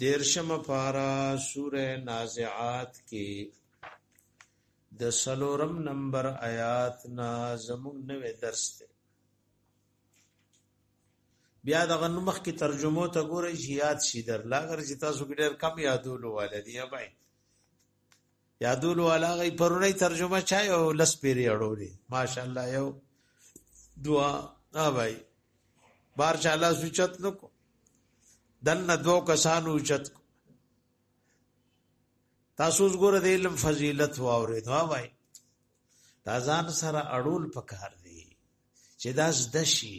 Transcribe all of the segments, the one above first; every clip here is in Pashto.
دیرشم پارا سوره نازعات کې د سلورم نمبر آیات نا زمون نوې درس دی بیا د غنمخ کې ترجمه ته ګورئ چې یاد شي در لاګر چې تاسو ګډر کم یادولو والدی یا بای یادول والا غي پرونی ترجمه چا یو لس پیری اړولې ماشاءالله یو دعا ها بھائی بار چاله سوچت نکو دنه دو کسانو چت کو تاسو وګوره د علم فضیلت واورې دا وای دا ځان سره اړول پکار دی چې دا زده شي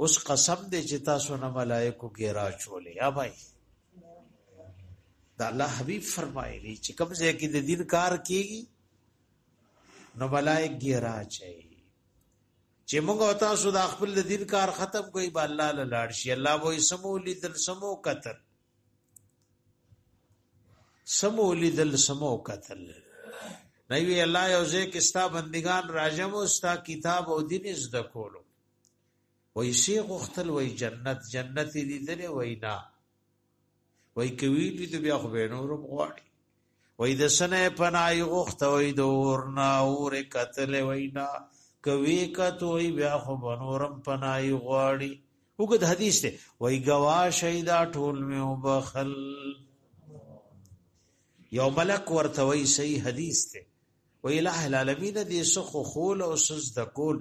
اوس قسم دې چې تاسو نه ملائکو ګیرا چولې یا بھائی دا الله حبیب فرمایلی چې کوم ځای کې د دین کار کیږي نو ملائک ګیرا چي چې موږ او تاسو د خپل دین کار ختم کوي با الله له لاړ شي الله وې سمو لیدل سمو قتل سمو لیدل سمو قتل نوی الله یو ځکه ستا بندگان راجم او ستا کتاب او دین زده کولو وای شي غختل وای جنت جنت دې درې وای نه وای کوي دې ته بیا خو به نورم غواړي وای د سنه پنای غخت وای د ورنا اور قتل وای نه کوي کته وای بیا خو به نورم پنای غواړي وګد حدیث ته وای گوا شهیدا ټول مې وبخل یو ملک ورته وای صحیح حدیث ته وای الہ العالمین دې سخو خول او سز د کول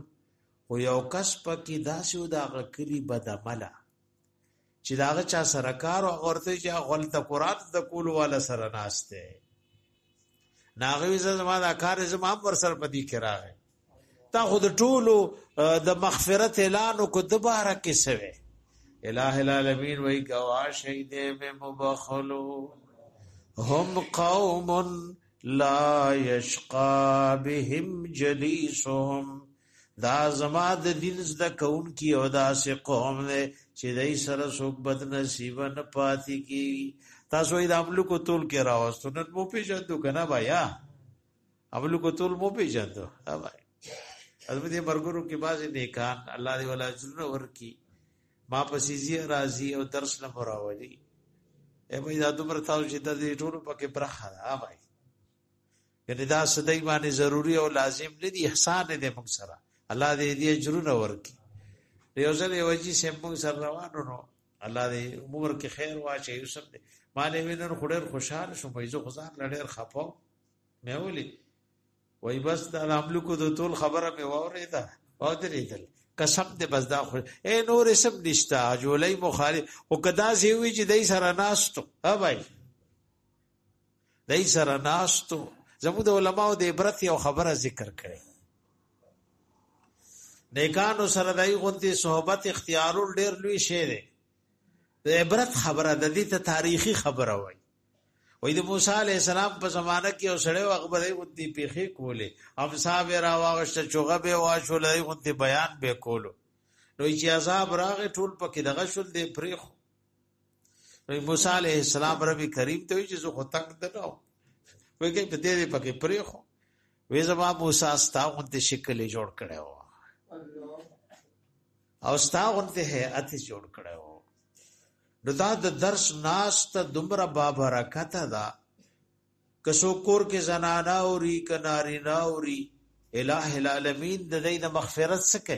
خو یو کس پکې داسې و د هغه کلي بدعمله چې د هغه چا سره کار او ورته چې هغه هلته قرآن زده کولو والا سره ناست دی نو هغه وایي زه زما دا کار زما هم ورسره په دې کې راغی تا خو د ټولو د مغفرت اعلان وکړو د باره کې څه وی الٰه العالمین وایي ګواه شهید مې مبخلو هم قوم لا یشقا بهم جلیسهم دا زما د دین زده کون کی او دا سه قوم نه چې دای سره څوک بد نصیب نه پاتې کی تاسو د عملو کو تول کې راوستو نن مو پیژندو کنه بیا عملو کو تول مو پیژندو ها بای ازمه دې مرګورو کې باز نه کان الله دې ولا اجر ورکی ما پسې زی راضی او درس نه مراولي ای بای دا دومره تاسو چې د دې ټولو پکې برخه ده ها بای یعنی دا سدای باندې ضروری او لازم نه دی احسان دې موږ سره الله دې دې اجرونه ورکړي یو ځل یو جی سم موږ سره روانو نو الله دې عمر کې خیر واچي یوسف دې مالې وینن خډر خوشحال شو په یو خزان لړر خپاو مې ولي وای بس دا عملو کو د ټول خبره مې وورې ده او دې دل قسم دې بس دا خو اے نور سم نشتا جولای مخالف او کدا زیوی چې دای سره ناستو ها بھائی دای سره ناستو زموږ د علماو د عبرت یو خبره ذکر کړي نیکانو سره دای غوندي صحبت اختیارول ډیر لوی شی دی د عبرت خبره د دې ته تاریخي خبره وای وای د موسی علی السلام په زمانه کې اوسړې وخت به دی غوندي پیخي کولې هم صاحب را واغشت چوغه به واشول دی غوندي بیان به کولو نو چې عذاب راغې ټول پکې دغه شول دی پرېخو وی موسی علیہ السلام ربی کریم ته چې زه خو تنگ دنو وی کې په دې پکې پرې خو وی زما موسی ستا غونته شکل جوړ کړو او ستا غونته هيئت جوړ کړو نو دا د درس ناست دمر بابرکت دا کسو کور کې زنانا اوري کناري نا اوري الہ العالمین د دې د مغفرت څخه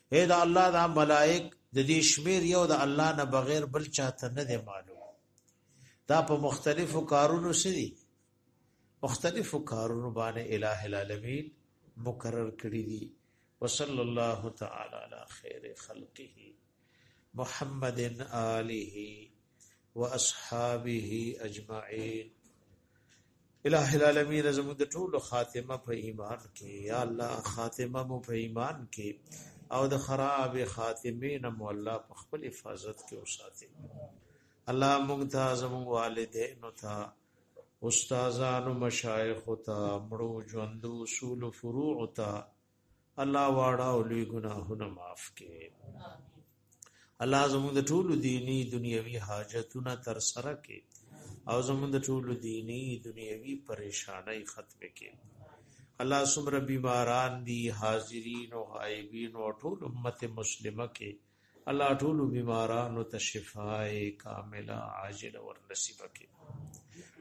اې دا الله دا ملائک د دې شمیر یو د الله نه بغیر بل چاته نه دی معلوم دا په مختلفو کارونو سری مختلفو کارونو باندې الٰه العالمین مقرر کړی دي وصلی الله تعالی علی خیر خلقه محمد آله واصحابه اجمعين الہ العالمین زموږ د ټولو خاتمه په ایمان کې یا الله خاتمه مو په ایمان کې او د خراب خاتمه نه مو الله په خپل حفاظت کې وساتي الله موږ ته زموږ والدین او ته استادانو مشایخ او ته مړو ژوندو اصول فروع او ته الله واړه او لوی ګناهونه معاف کړي الله زموږ د ټولو دینی دنیوي حاجتونه تر سره کړي او زموږ د ټولو دینی دنیوي پریشانای ختم کړي الله سمره بیماران دي حاضرین او غایبین او ټول امت مسلمه کې الله ټول بیمارانو ته شفای کامله عاجله ور نصیب کړي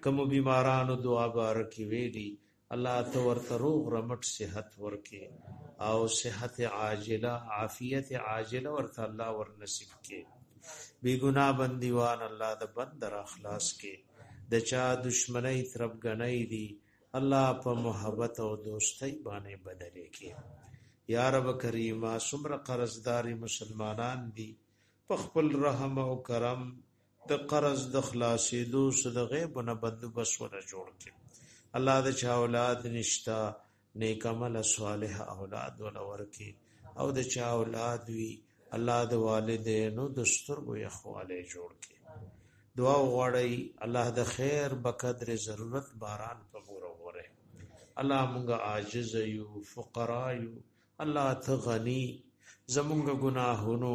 کوم بیمارانو دعا بارکی ویلي الله ته ورته روغ رمټ صحت ورکې او صحت عاجله عافیت عاجله ورته الله ور نصیب کې بی ګنا بندیوان الله د بند را خلاص کې د چا دشمنی ترپ غنۍ دی الله په محبت او دوستۍ باندې بدلې کې یا رب کریمه سمر قرضداري مسلمانان دي په خپل رحم او کرم د قرض د خلاصېدو څه د غیب نه بندوبست ونه جوړ کړي الله د چا اولاد نشتا نیک عمل صالح اولاد ولا ورکي او د چا اولاد وي الله د والدینو د سترګو یخواله جوړ کړي دعا وغواړی الله د خیر بقدر ضرورت باران په مور وره الله مونږ عاجز یو فقرا یو الله ته غنی زمونږ گناهونو